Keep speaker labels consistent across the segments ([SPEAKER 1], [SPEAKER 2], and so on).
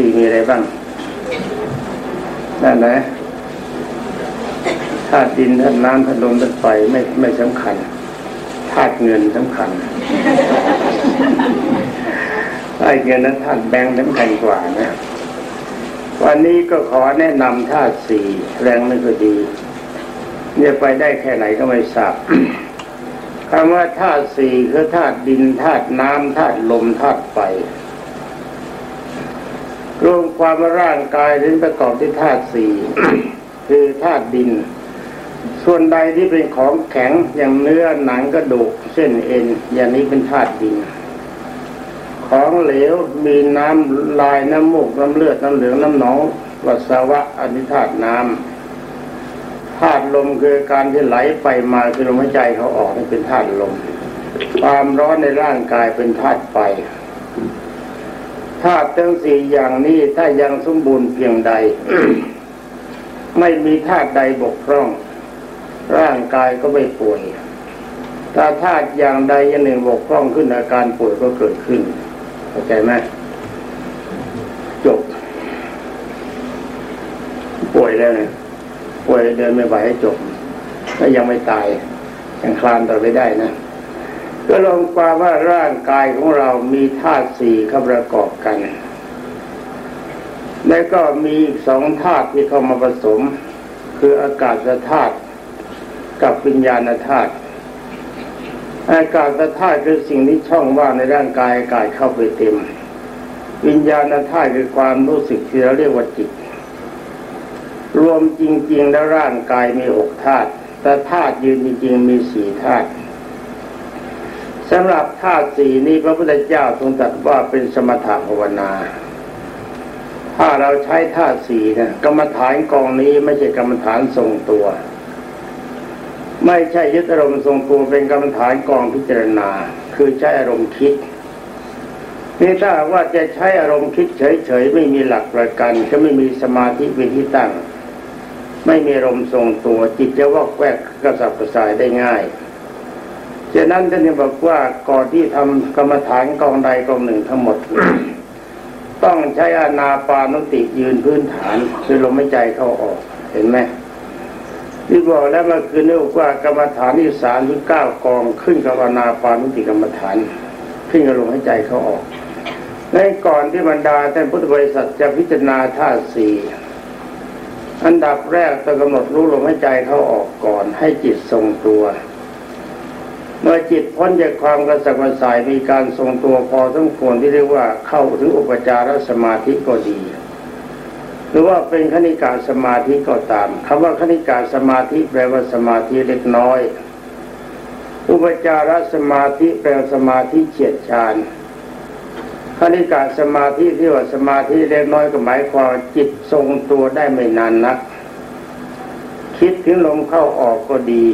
[SPEAKER 1] สี่มีอะไรบ้างนั่นนะธาตุดินธาตุน้ำธาตุลมธาตุไฟไม่ไม่สำคัญธาตุเงินสำคัญธาตุเงินนั้นธาตุแบงค์สำคัญกว่านะ วันนี้ก็ขอแนะนำธาตุสี่แรงไม่ก็ดีเนี่ยไปได้แค่ไหนก็ไม่ทราบคำว่าธาตุสี่คือธาตุดินธาตุน้ำธาตุลมธาตุไฟ วมความว่าร่างกายถึงประกอบด้วยธาตุสี่คือธาตุดิน ส่วนใดที่เป็นของแข็งอย่างเนื้อหนังกระดูกเส้นเอ็น อย่างนี้เป็นธาตุดิน ของเหลวมีน้ำลายน้ำมูกน้ำเลือดน้ำเหลืองน้ำหนองปัสวะอันนี้ธาตุน้ำธาตุลมคือการที่ไหลไปมาคือลมหายใจเขาออกนี่เป็นธาตุลม ความร้อนในร่างกายเป็นธาตุไฟ ธาตุทั้งสี่อย่างนี้ถ้ายังสมบูรณ์เพียงใด ไม่มีธาตุใดบกพร่อง ร่างกายก็ไม่ป่วยถ้าธาตุอย่างใดอย่างหนึ่งบกพร่องขึ้นอาการป่วยก็เกิดขึ้นเข้าใจไหมจบ ป่วยแล้วเนี่ยป่วยเดินไม่ไหวให้จบถ้ายังไม่ตายยังคลานต่อไปได้นะ ก็ลองความว่าร่างกายของเรามีธาตุสี่เข้าประกอบกัน แล้วก็มีอีกสองธาตุที่เข้ามาผสม คืออากาศธาตุกับวิญญาณธาตุอากาศธาตุคือสิ่งที่ช่องว่างในร่างกายอากาศเข้าไปเต็ม วิญญาณธาตุคือความรู้สึกที่เราเรียกว่าจิต รวมจริง ๆ แล้วร่างกายมีหกธาตุแต่ธาตุยืนจริงๆมีสี่ธาตุ สำหรับธาตุสี่นี้พระพุทธเจ้าทรงตรัสว่าเป็นสมถะภาวนา ถ้าเราใช้ธาตุสี่นะกรรมฐานกองนี้ไม่ใช่กรรมฐานทรงตัว ไม่ใช่ยึดอารมณ์ทรงตัวเป็นกรรมฐานกองพิจารณา คือใช้อารมณ์คิดนี่ถ้าว่าจะใช้อารมณ์คิดเฉยๆไม่มีหลักประกันก็ไม่มีสมาธิเป็นที่ตั้ง ไม่มีอารมณ์ทรงตัวจิตจะวอกแวกกระสับกระส่ายได้ง่าย ฉะนั้นท่านยังบอกว่าก่อนที่ทำกรรมฐานกองใดกองหนึ่งทั้งหมด ต้องใช้อานาปานุติยืนพื้นฐานคือลมหายใจเข้าออกเห็นไหมที่บอกแล้วเมื่อคืนนี้ว่ากรรมฐานที่สามถึงเก้ากองขึ้นกับอานาปานุติกรรมฐาน ขึ้นกับลมหายใจเข้าออกในก่อนที่บรรดาท่านพุทธบริษัทจะพิจารณาธาตุสี่อันดับแรกต้องกำหนดรู้ลมหายใจเข้าออกก่อนให้จิตทรงตัว เมื่อจิตพ้นจากความกระสับกระส่ายมีการทรงตัวพอสมควรที่เรียกว่าเข้าถึงอุปจารสมาธิก็ดี หรือว่าเป็นคณิกาสมาธิก็ตามคำว่าคณิกาสมาธิแปลว่าสมาธิเล็กน้อย อุปจารสมาธิแปลสมาธิเฉียดชานคณิกาสมาธิที่ว่าสมาธิเล็กน้อยก็หมายความจิตทรงตัวได้ไม่นานนัก คิดถึงลมเข้าออกก็ดี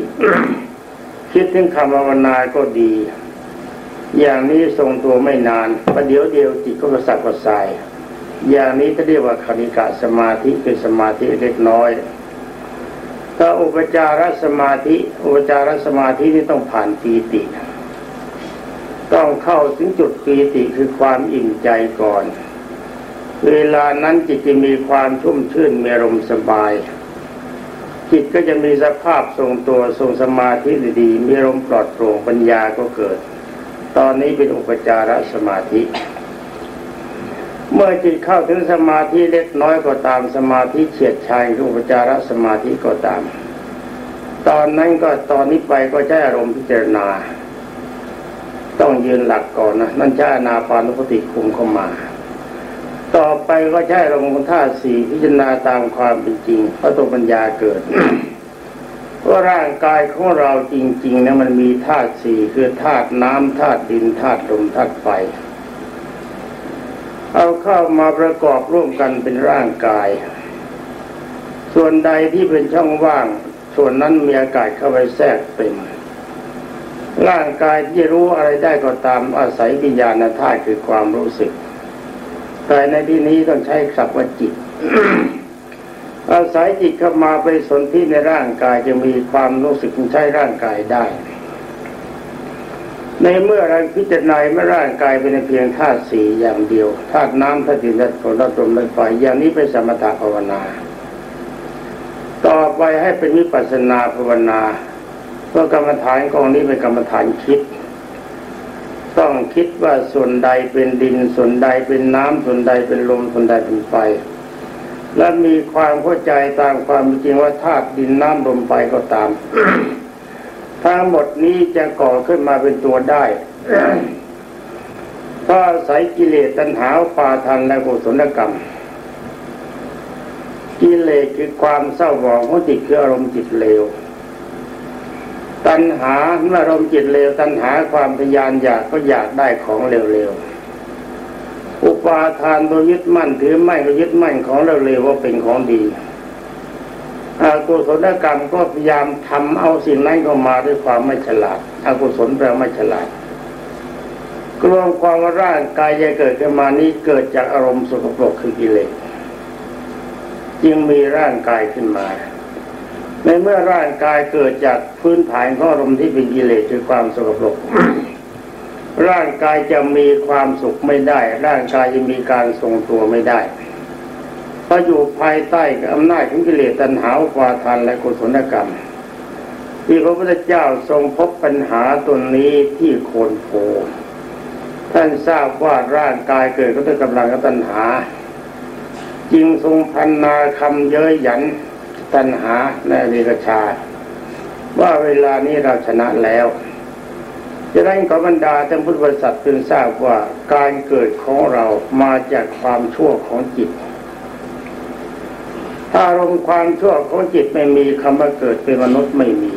[SPEAKER 1] คิดถึงคำภาวนาก็ดี อย่างนี้ทรงตัวไม่นานประเดี๋ยวเดียวจิตก็กระสับกระส่าย อย่างนี้จะเรียกว่าคณิกาสมาธิเป็นสมาธิเล็กน้อยถ้าอุปจารสมาธิอุปจารสมาธินี่ต้องผ่านปีติ ต้องเข้าถึงจุดปีติคือความอิ่มใจก่อน เวลานั้นจิตจะมีความชุ่มชื่นมีอารมณ์สบาย จิตก็จะมีสภาพทรงตัวทรงสมาธิดีมีอารมปลอดโปร่งปัญญาก็เกิด ตอนนี้เป็นอุปจารสมาธิ เมื่อจิตเข้าถึงสมาธิเล็กน้อยก็ตามสมาธิเฉียดชายอุปจารสมาธิก็ตาม ตอนนั้นก็ตอนนี้ไปก็ใช้อารมณ์พิจารณา ต้องยืนหลักก่อนนะนั่นใช้อนาปานุปติคุมเข้ามา ต่อไปก็ใช้อารมองธาสี่พิจารณาตามความเป็นจริงเพราะตัวปัญญาเกิดเพราะร่างกายของเราจริงๆนะมันมีธาตุสี่คือธาตุน้ำธาตุดินธาตุลมธาตุไฟ เอาเข้ามาประกอบร่วมกันเป็นร่างกาย ส่วนใดที่เป็นช่องว่าง ส่วนนั้นมีอากาศเข้าไปแทรกเต็มร่างกายที่รู้อะไรได้ก็ตามอาศัยวิญญาณธาตุคือความรู้สึก แต่ในที่นี้ต้องใช้ศัพท์ว่าจิต อาศัยจิตเข้ามาไปสนที่ในร่างกายจะมีความรู้สึกใช้ร่างกายได้ ในเมื่อเราพิจารณาเมื่อร่างกายเป็นเพียงธาตุสี่อย่างเดียวธาตุน้ำธาตุดินธาตุฝนธาตุลมธาตุไฟอย่างนี้เป็นสมถะภาวนา ต่อไปให้เป็นวิปัสสนาภาวนาเพราะกรรมฐานกองนี้เป็นกรรมฐานคิด ต้องคิดว่าส่วนใดเป็นดินส่วนใดเป็นน้ำส่วนใดเป็นลมส่วนใดเป็นไฟ และมีความเข้าใจตามความจริงว่าธาตุดินน้ำลมไฟก็ตาม ทั้งหมดนี้จะก่อขึ้นมาเป็นตัวได้เพราะอาศัยกิเลสตัณหาปาทันและกุศลกรรม กิเลสคือความเศร้าหมองของจิตคืออารมณ์จิตเลว ตัณหาเมื่ออารมณ์จิตเลวตัณหาความทยานอยากก็อยากได้ของเร็วๆอุปาทานตัวยึดมั่นถือไม่ก็ยึดมั่นของเร็วๆว่าเป็นของดีอากุศลกรรมก็พยายามทำเอาสิ่งนั้นเข้ามาด้วยความไม่ฉลาดอากุศลแปลไม่ฉลาดกลวงความว่าร่างกายจะเกิดขึ้นมานี้เกิดจากอารมณ์สกปรกคือกิเลสจึงมีร่างกายขึ้นมา ในเมื่อร่างกายเกิดจากพื้นฐานของอรมที่เป็นกิเลสคือความสกปรกร่างกายจะมีความสุขไม่ได้ ร่างกายจะมีการทรงตัวไม่ได้เพราะอยู่ภายใต้อำนาจของกิเลสตัณหาควาทานและกุศลกรรม ที่พระพุทธเจ้าทรงพบปัญหาตัวนี้ที่โคนโพท่านทราบว่าร่างกายเกิดก็ด้วยกำลังกับตัณหา จึงทรงพันนาคำเย้ยหยัน ตัณหาในวิกชา ว่าเวลานี้เราชนะแล้วจะได้ขอบรรดาท่านพุทธบริษัทพึงทราบว่าการเกิดของเรามาจากความชั่วของจิต ถ้าอารมณ์ความชั่วของจิตไม่มีคำว่าเกิดเป็นมนุษย์ไม่มี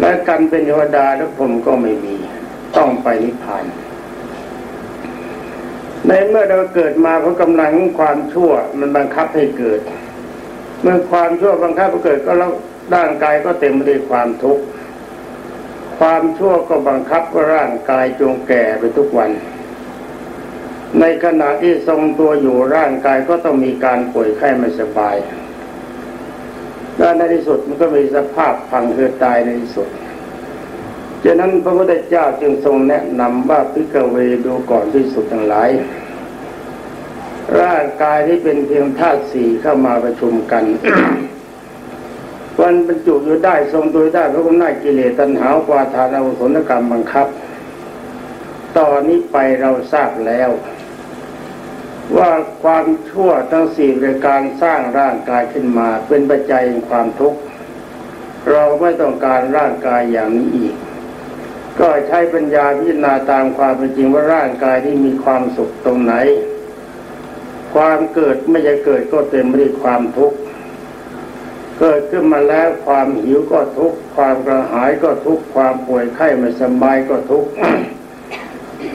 [SPEAKER 1] และกันเป็นเทวดาและผมก็ไม่มี ต้องไปนิพพานในเมื่อเราเกิดมาเพราะกำลังความชั่วมันบังคับให้เกิด มื่อความชั่วบังคับเกิดก็แล้วร่างกายก็เต็มไปด้วยความทุกข์ความชั่วก็บังคับว่าร่างกายจงแก่ไปทุกวัน ในขณะที่ทรงตัวอยู่ร่างกายก็ต้องมีการป่วยไข้ไม่สบายและในที่สุดมันก็มีสภาพพังเคือตายในที่สุดฉะนั้นพระพุทธเจ้าจึงทรงแนะนำว่าพิกเวดูก่อนที่สุดทั้งหลาย ร่างกายที่เป็นเพียงธาตุสี่เข้ามาประชุมกัน วันบรรจุอยู่ได้ทรงตัวได้เพราะอำนาจกิเลสตัณหาวาทานอาสนกรรมบังคับ ตอนนี้ไปเราทราบแล้ว ว่าความชั่วทั้งสี่ในการสร้างร่างกายขึ้นมา เป็นปัจจัยแห่งความทุกข์เราไม่ต้องการร่างกายอย่างนี้อีก ก็ใช้ปัญญาพิจารณาตามความเป็นจริงว่าร่างกายที่มีความสุขตรงไหน ความเกิดไม่จะเกิดก็เต็มไปด้วยความทุกข์เกิดขึ้นมาแล้วความหิวก็ทุกข์ความกระหายก็ทุกข์ความป่วยไข้ไม่สบายก็ทุกข์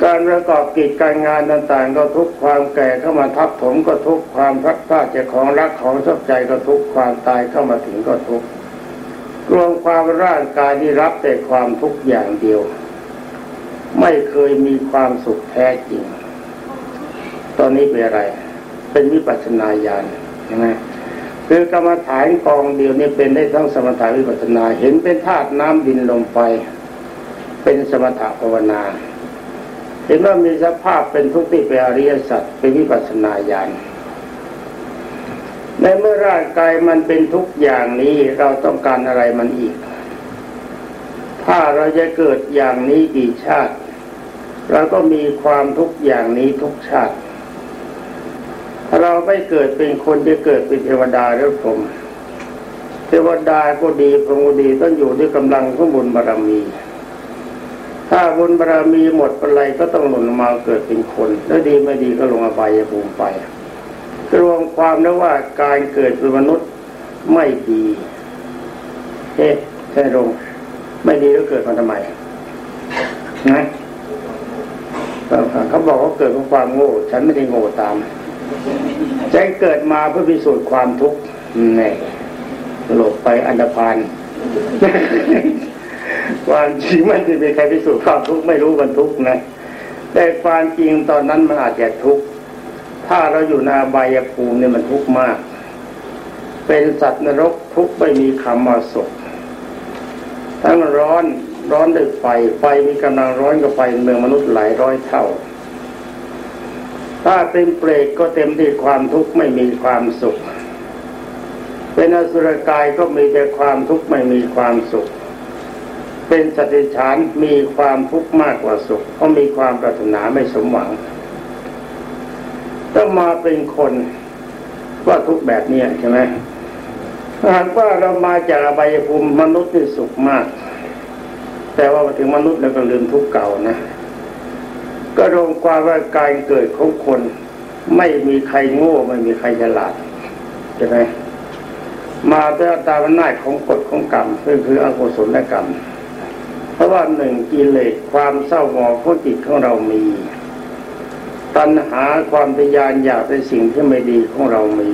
[SPEAKER 1] การประกอบกิจการงานต่างๆ ก็ทุกข์ความแก่เข้ามาทับถมก็ทุกข์ความพลัดพรากจากของรักของชอบใจก็ทุกข์ความตายเข้ามาถึงก็ทุกข์รวมความร่างกายที่รับแต่ความทุกข์อย่างเดียว ไม่เคยมีความสุขแท้จริง ตอนนี้เป็นอะไร เป็นวิปัสสนาญาณใช่ไหมคือกรรมฐานกองเดียวนี่เป็นได้ทั้งสมถะวิปัสนาเห็นเป็นธาตุน้ำดินลมไฟเป็นสมถะภาวนา เห็นว่ามีสภาพเป็นทุกข์ที่เป็นอริยสัจเป็นวิปัสนาญาณในเมื่อร่างกายมันเป็นทุกอย่างนี้เราต้องการอะไรมันอีก ถ้าเราจะเกิดอย่างนี้กี่ชาติ เราก็มีความทุกอย่างนี้ทุกชาติ เราไม่เกิดเป็นคนจะเกิดเป็นเทวดาหรือพรหมเทวดาก็ดีพรหมก็ดีต้องอยู่ด้วยกำลังของบุญบารมี ถ้าบุญบารมีหมดอะไรก็ต้องหล่นมาเกิดเป็นคน แล้วดีไม่ดีก็ลงอบายภูมิไปรวมความนะว่าการเกิดเป็นมนุษย์ไม่ดีเฮ้ใช่ลงไม่ดีแล้วเกิดมาทำไมนะเขาบอกเขาเกิดเพราะความโง่ ฉันไม่ได้โง่ตาม ใจเกิดมาเพื่อพิสูจน์ความทุกข์นี่หลบไปอันดพานความจริงมันจะมีใครพิสูจน์ความทุกข์ไม่รู้มันทุกข์นะแต่ความจริงตอนนั้นมันอาจจะทุกข์ถ้าเราอยู่ในบายภูมิเนี่ยมันทุกข์มาก เป็นสัตว์นรกทุกข์ไม่มีคำมาสุขทั้งร้อนร้อนด้วยไฟไฟมีกำลังร้อนกับไฟเมืองมนุษย์หลายร้อยเท่า ถ้าเป็นเปรตก็เต็มที่ความทุกข์ไม่มีความสุข เป็นอสุรกายก็มีแต่ความทุกข์ไม่มีความสุข เป็นสติฉานมีความทุกข์มากกว่าสุขเพราะมีความปรารถนาไม่สมหวังต้องมาเป็นคนว่าทุกแบบนี้ใช่ไหมหากว่าเรามาจากอบภูมิมนุษย์นี่สุขมาก แต่ว่ามาถึงมนุษย์แล้วก็ลืมทุกข์เก่านะ ก็รวมความว่าการเกิดของคน ไม่มีใครโง่ไม่มีใครฉลาดใช่ไหมมาด้วยตามอำนาของกฎของกรรมคือคืออกุศลกรรม เพราะว่าหนึ่งกิเลสความเศร้าหมองของจิตของเรามี ตัณหาความทยานอยากในสิ่งที่ไม่ดีของเรามี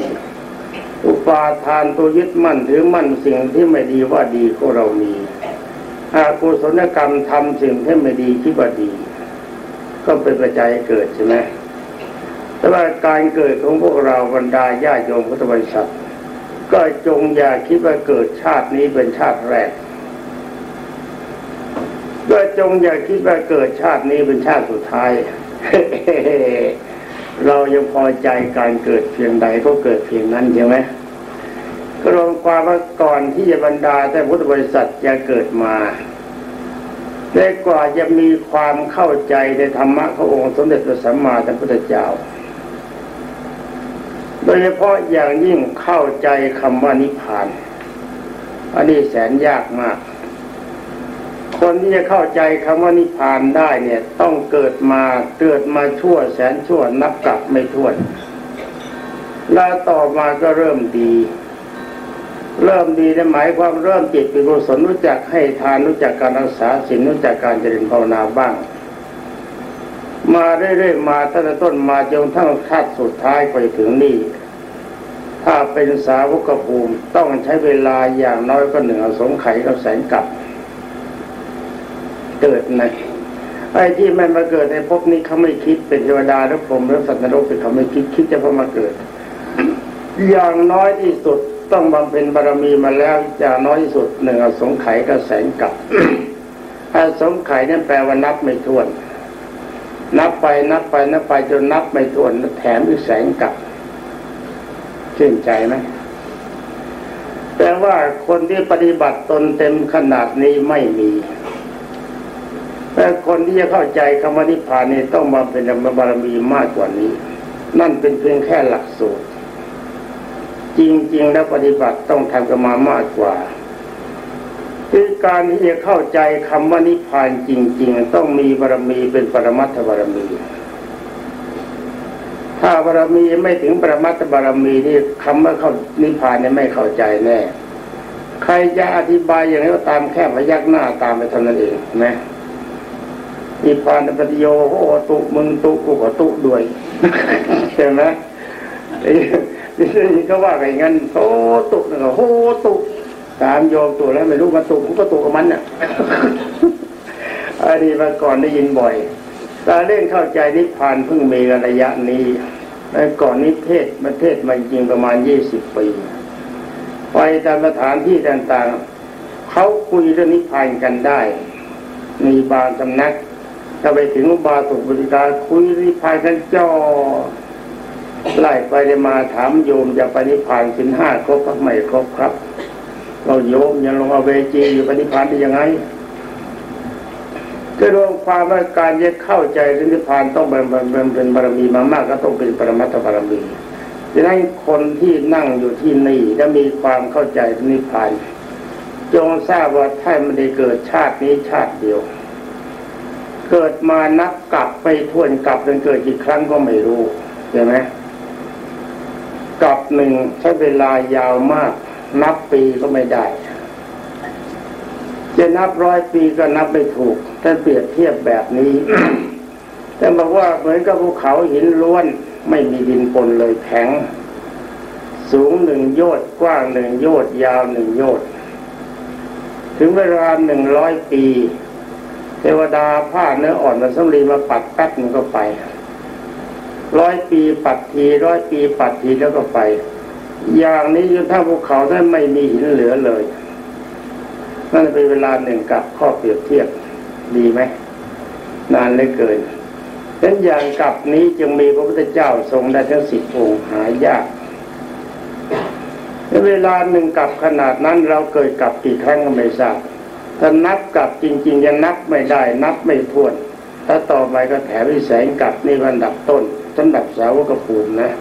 [SPEAKER 1] อุปาทานตัวยึดมั่นถือมั่นสิ่งที่ไม่ดีว่าดีของเรามีอากุศลกรรมทำสิ่งที่ไม่ดีที่ว่าดี ก็เป็นปัจจัยเกิดใช่ไหมแต่ว่าการเกิดของพวกเราบรรดาญาโยมพุทธบริษัท ก็จงอย่าคิดว่าเกิดชาตินี้เป็นชาติแรกก็จงอย่าคิดว่าเกิดชาตินี้เป็นชาติสุดท้ายเรายังพอใจการเกิดเพียงใดก็เกิดเพียงนั้นใช่ไหมก็รวมความว่าก่อนที่จะบรรดาแต่พุทธบริษัทจะเกิดมา แต่กว่าจะมีความเข้าใจในธรรมะขององค์สมเด็จพระสัมมาสัมพุทธเจ้า โดยเฉพาะอย่างยิ่งเข้าใจคำว่านิพพาน อันนี้แสนยากมาก คนที่จะเข้าใจคำว่านิพพานได้เนี่ยต้องเกิดมาเกิดมาชั่วแสนชั่วนับกลับไม่ถ้วน แล้วต่อมาก็เริ่มดี เริ่มดีในหมายความเริ่มจิตเป็นกุศลรู้จักให้ทานรู้จักการรักษาศีลรู้จักการเจริญภาวนาบ้าง มาเรื่อยๆมาตั้งแต่ต้นมาจนทั้งขั้นสุดท้ายไปถึงนี่ถ้าเป็นสาวกภูมิต้องใช้เวลาอย่างน้อยก็หนึ่งอสงไขยกับแสนกับเกิดในไอ้ที่ไม่มาเกิดในภพนี้เขาไม่คิดเป็นเทวดาหรือพรหมหรือสัตว์นรกเป็นเขาไม่คิดคิดจะพอมาเกิด อย่างน้อยที่สุด ต้องบำเพ็ญบารมีมาแล้วอย่างน้อยสุดหนึ่งอสงไขยกับแสนกับอสงไขยนั่นแปลว่านับไม่ถ้วน นับไปนับไปนับไปจนนับไม่ถ้วนแถมอีกแสนกับชื่นใจไหมแต่ว่าคนที่ปฏิบัติตนเต็มขนาดนี้ไม่มีแต่คนที่จะเข้าใจคำว่านิพพานนี่ต้องมาเป็นบารมีมากกว่านี้ นั่นเป็นเพียงแค่หลักสูตร จริง ๆ แล้วปฏิบัติต้องทำกันมามากกว่าคือการที่จะเข้าใจคำว่านิพพานจริง ๆ ต้องมีบารมีเป็นปรมัตถบารมี ถ้าบารมีไม่ถึงปรมัตถบารมีนี่คำว่าเข้านิพพานเนี่ยไม่เข้าใจแน่ ใครจะอธิบายอย่างไรก็ตามแค่พยักหน้าตามไปเท่านั้นเองนะนิพพานปฏิโยโหตุมึงตุกูก็ตุด้วยใช่ไหมไอ้นี่ เขาว่าอย่างนั้นโหตุนึงโหตุตามโยมตัวแล้วไม่รู้มาตุผมก็ตุกับมันน่ะอันนี้มาก่อนได้ยินบ่อยกาเล่นเข้าใจนิพพานเพิ่งมีระยะนี้แต่ก่อนนี้เทศมันเทศมาจริงประมาณยี่สิบปีไปตามสถานที่ต่างๆเขาคุยเรื่องนิพพานกันได้ มีบางสำนักถ้าไปถึงบาสุบุริการคุยนิพพานกันจ่อ ไล่ไปเลยมาถามโยมจะปนิพานสินห้าครบหรือไม่ครบครับ เราโยมยังลงเอาเวจีอยู่ปนิพานได้ยังไงก็รวมความว่าการจะเข้าใจเรื่องนิพพานต้องเป็นเป็นบารมีมามากก็ต้องเป็นปรมัตถบารมีดังนั้นคนที่นั่งอยู่ที่นี่และมีความเข้าใจเรื่องนิพพานจงทราบว่าท่านไม่ได้เกิดชาตินี้ชาติเดียว เกิดมานับกลับไปทวนกลับเป็นเกิดกี่ครั้งก็ไม่รู้ใช่ไหม หนึ่งใช้เวลายาวมาก นับปีก็ไม่ได้ จะนับร้อยปีก็นับไม่ถูก ถ้าเปรียบเทียบแบบนี้ แต่บอกว่าเหมือนกับภูเขาหินล้วน ไม่มีดินปนเลยแข็ง สูงหนึ่งโยชน์กว้างหนึ่งโยชน์ยาวหนึ่งโยชน์ถึงเวลาหนึ่งร้อยปี เทวดาผ้าเนื้ออ่อนมาสำลีมาปัดแป๊บมันก็ไป ร้อยปีปัดทีร้อยปีปัดทีแล้วก็ไป อย่างนี้อยู่ถ้าภูเขานั้นไม่มีหินเหลือเลยนั่นเป็นเวลาหนึ่งกับข้อเปรียบเทียบดีไหมนานเหลือเกินฉะนั้นอย่างกับนี้จึงมีพระพุทธเจ้าทรงได้ทั้งสิบองค์หายากในเวลาหนึ่งกับขนาดนั้นเราเกิดกับกี่ครั้งก็ไม่ทราบถ้านับกับจริง ๆ ยังนับไม่ได้ นับไม่ถ้วน ถ้าต่อไปก็แถมวิแสงกับนี่อันดับต้น สำหรับสาวกภูมินะ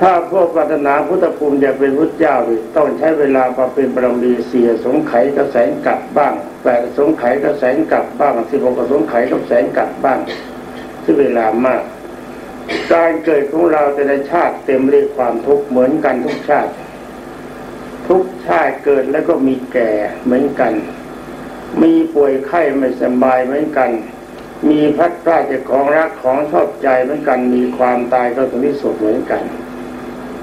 [SPEAKER 1] ถ้าพวกปรารถนาพุทธภูมิจะเป็นพุทธเจ้าต้องใช้เวลามาเป็นบารมีเสียสงไขกระแสงกับบ้างแปดสงไขกระแสงกับบ้างสิบหกสงไขกระแสงกับบ้างที่เวลามาก การเกิดของเราแต่ละชาติเต็มด้วยความทุกข์เหมือนกันทุกชาติ ทุกชาติเกิดแล้วก็มีแก่เหมือนกัน มีป่วยไข้ไม่สบายเหมือนกัน มีพัดพลาดจากของรักของชอบใจเหมือนกันมีความตายก็ถึงที่สุดเหมือนกัน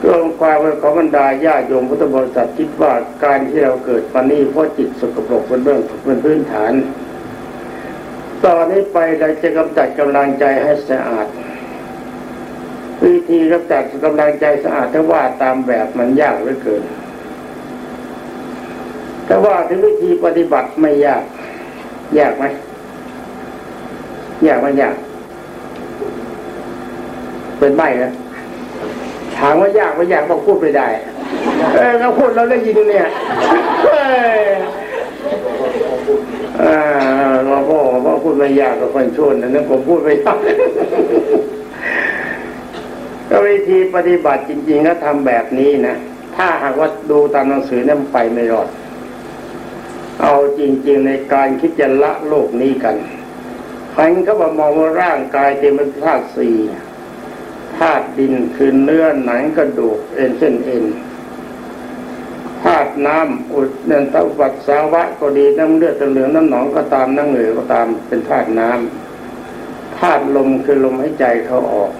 [SPEAKER 1] ก็องความของบรรดาญาโยมพุทธบริษัทคิดว่าการที่เราเกิดมานี้เพราะจิตสกปรกเป็นเบื้องเป็นพื้นฐานตอนนี้ไปเราจะกำจัดกำลังใจให้สะอาด วิธีกำจัดกำลังใจสะอาดถ้าว่าตามแบบมันยากเหลือเกินแต่ว่าถึงวิธีปฏิบัติไม่ยาก ยากไหม ยากมันยากเป็นใบนะถามว่ายากไม่ยากบอกพูดไม่ได้เออเขาพูดเราได้ยินเนี่ยเออเราพ่อพ่อพูดไม่ยากกับคนชวนนผมพูดไม่ยากก็วิธีปฏิบัติจริงๆก็ทำแบบนี้นะถ้าหากว่าดูตามหนังสือเนี่ยมันไปไม่รอด เอาจริง ๆ ในการคิดจะละโลกนี้กัน พันก็มามองว่าร่างกายเต็มไปด้วยธาตุสี่ธาตุดินคือเนื้อหนังกระดูกเอ็นเส้นเอ็นธาตุน้ำอุดเนินตวัดสาวะก็ดีน้ำเลือดเหลืองน้ำหนองก็ตามน้ำเหนือก็ตามเป็นธาตุน้ำธาตุลมคือลมให้ใจเขาออก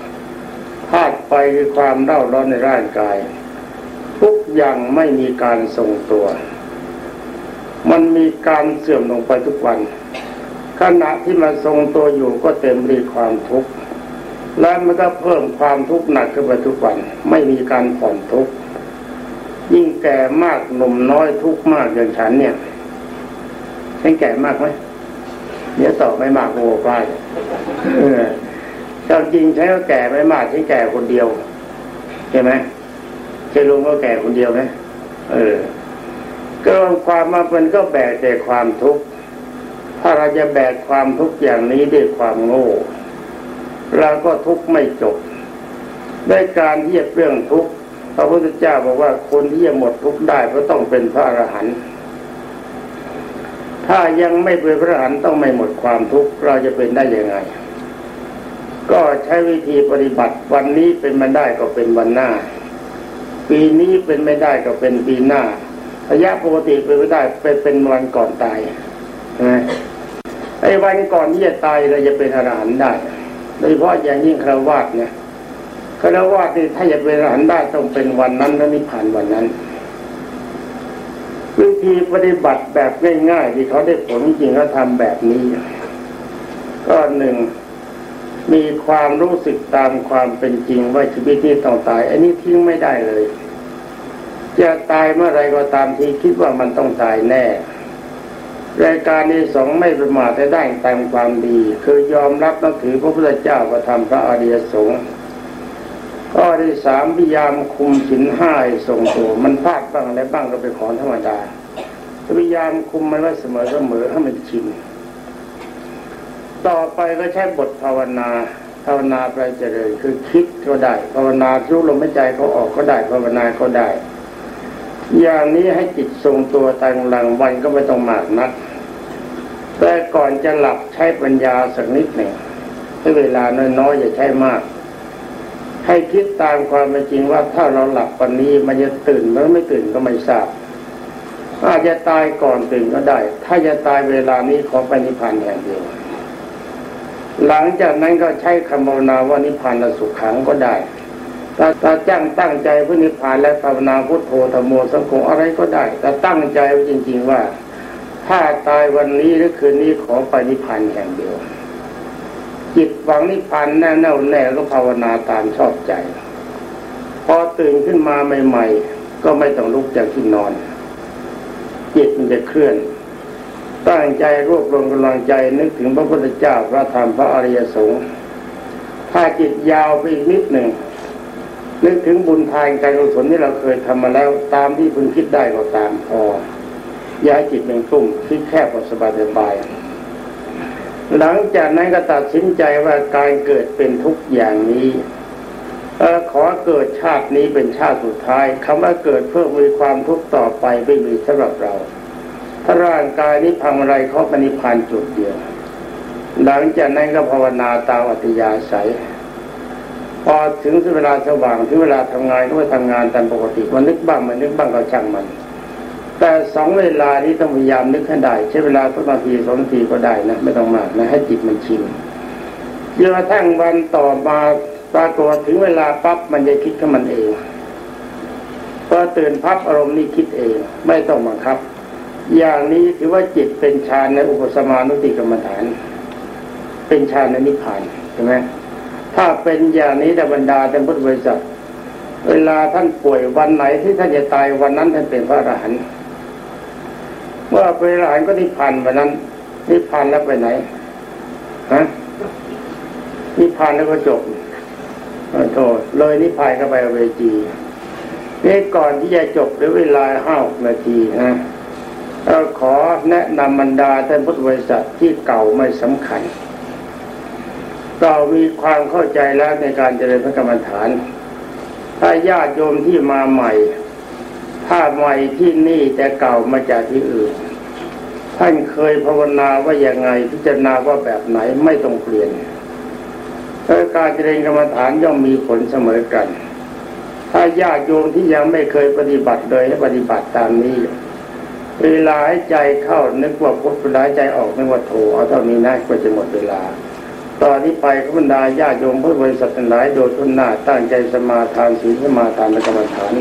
[SPEAKER 1] ธาตุไฟคือความเร่าร้อนในร่างกาย ทุกอย่างไม่มีการทรงตัว มันมีการเสื่อมลงไปทุกวัน ขณะที่มันทรงตัวอยู่ก็เต็มไปด้วยความทุกข์แล้วมันก็เพิ่มความทุกข์หนักขึ้นไปทุกวัน ไม่มีการผ่อนทุกข์ยิ่งแก่มากหนุ่มน้อยทุกข์มากอย่างฉันเนี่ยฉันแก่มากไหมเนี่ยตอบไม่มากโง่ไปเจ้าจริงฉันก็แก่ไม่มากฉันแก่คนเดียวใช่ไหมเจลุงก็แก่คนเดียวไหมเออก็ความมาเป็นก็แบกแต่ความทุกข์ ถ้าเราจะแบกความทุกข์อย่างนี้ด้วยความโง่เราก็ทุกข์ไม่จบด้วยการที่จะเรื่องทุกข์พระพุทธเจ้าบอกว่าคนที่จะหมดทุกข์ได้ก็ต้องเป็นพระอรหันต์ถ้ายังไม่เป็นพระอรหันต์ต้องไม่หมดความทุกข์เราจะเป็นได้ยังไง ก็ใช้วิธีปฏิบัติวันนี้เป็นมาได้ก็เป็นวันหน้า ปีนี้เป็นไม่ได้ก็เป็นปีหน้าระยะปกติเป็นไม่ได้เป็นเป็นวันก่อนตายนะ ไอ้วันก่อนที่จะตายเราจะเป็นอรหันต์ได้ โดยเฉพาะอย่างยิ่งคราวาสเนี่ยคราวาสนี่ถ้าจะเป็นอรหันต์ได้ต้องเป็นวันนั้นและนิพพานวันนั้นวิธีปฏิบัติแบบง่ายๆที่เขาได้ผลจริงเขาทำแบบนี้ ก็หนึ่งมีความรู้สึกตามความเป็นจริงว่าชีวิตนี้ต้องตาย อันนี้ทิ้งไม่ได้เลย จะตายเมื่อไรก็ตามที่คิดว่ามันต้องตายแน่ รายการที่สองไม่ประมาทแต่ได้ตามความดี คือยอมรับนับถือพระพุทธเจ้าประธรรมพระอริยสงฆ์ข้อที่สามพยายามคุมสินห้าส่งตัวมันพลาดบ้างอะไรบ้างก็เป็นของธรรมดาพยายามคุมมันไว้เสมอเสมอให้มันชินต่อไปก็ใช้บทภาวนาภาวนาไปเจริญคือคิดก็ได้ ภาวนารู้ลมหายใจเขาออกก็ได้ภาวนาก็ได้ อย่างนี้ให้จิตทรงตัวตางหลังวันก็ไม่ต้องมากนัก แต่ก่อนจะหลับใช้ปัญญาสักนิดหนึ่งให้เวลาน้อยๆอย่าใช้มาก ให้คิดตามความเป็นจริงว่าถ้าเราหลับวันนี้มันจะตื่นหรือไม่ตื่นก็ไม่ทราบอาจจะตายก่อนตื่นก็ได้ ถ้าจะตายเวลานี้ขอไปนิพพานอย่างเดียว หลังจากนั้นก็ใช้คำภาวนาว่านิพพานสุขขังก็ได้ ถ้าถ้าจ้งตั้งใจเพื่อนิพพานและภาวนาพุทโธธรรมโมสังโฆอะไรก็ได้ แต่ตั้งใจจริง ๆว่า ถ้าตายวันนี้หรือคืนนี้ขอไปนิพพานแห่งเดียวจิตหวังนิพพานแน่แน่แน่ก็ภาวนาตามชอบใจ พอตื่นขึ้นมาใหม่ ๆ ก็ไม่ต้องลุกจากที่นอน จิตมันจะเคลื่อนตั้งใจรวบรวมกำลังใจนึกถึงพระพุทธเจ้าพระธรรมพระอริยสงฆ์ถ้าจิตยาวไปอีกนิดหนึ่ง นึกถึงบุญทานการกุศลที่เราเคยทำมาแล้ว ตามที่พึงคิดได้ก็ตามพออย่าให้จิตเป็นกลุ่มคิดแค่พอสบายสบาย หลังจากนั้นก็ตัดสินใจว่าการเกิดเป็นทุกอย่างนี้เออขอเกิดชาตินี้เป็นชาติสุดท้ายคำว่าเกิดเพื่อมีความทุกข์ต่อไปไม่มีสำหรับเรา ถ้าร่างกายนี้พังอะไรเขาปณิพานจุดเดียว หลังจากนั้นก็ภาวนาตามอัตยาศัย พอถึงเวลาสว่างถึงเวลาทำงานก็ไปทำงานตามปกติมันนึกบ้างมันนึกบ้างก็ช่างมัน แต่สองเวลานี้ต้องพยายามนึกให้ได้ใช้เวลาสักนาทีสองนาทีก็ได้นะไม่ต้องมากนะให้จิตมันชินจนกระทั่งวันต่อมาปรากฏถึงเวลาปั๊บมันจะคิดขึ้นมันเองพอตื่นพับอารมณ์นี่คิดเอง ไม่ต้องบังคับ อย่างนี้ถือว่าจิตเป็นฌานในอุปสมานุติกรรมฐาน เป็นฌานในนิพพานใช่ไหม ถ้าเป็นอย่างนี้ธรรมดาแต่พุทธบริษัทเวลาท่านป่วยวันไหนที่ท่านจะตายวันนั้นท่านเป็นพระอรหันต์เมื่อเป็นพระอรหันต์ก็นิพพานวันนั้นนิพพานแล้วไปไหนฮะนิพพานแล้วก็จบโอ้โทษเลยนิพพานเข้าไปเวจีนี่ก่อนที่จะจบหรือเวลาห้านาทีนะเราขอแนะนำบรรดาท่านพุทธบริษัทที่เก่าไม่สำคัญ เรามีความเข้าใจแล้วในการเจริญพระกรรมฐาน ถ้าญาติโยมที่มาใหม่ ถ้าใหม่ที่นี่แต่เก่ามาจากที่อื่น ท่านเคยภาวนาว่าอย่างไงพิจารณาว่าแบบไหนไม่ต้องเปลี่ยนเพราการเจริญกรรมฐานย่อมมีผลเสมอกัน ถ้าญาติโยมที่ยังไม่เคยปฏิบัติเลยให้ปฏิบัติตามนี้ เวลาให้ใจเข้านึกว่าพุทธเวลาใจออกนึกว่าโทเอาเท่านี้นะก็จะหมดเวลา ตอนนี้ไปขบรรดาญาติโยมพุทธบริษัททั้งหลายโดยทุนหน้าตั้งใจสมาทานศีลสมาทานและกรรมฐาน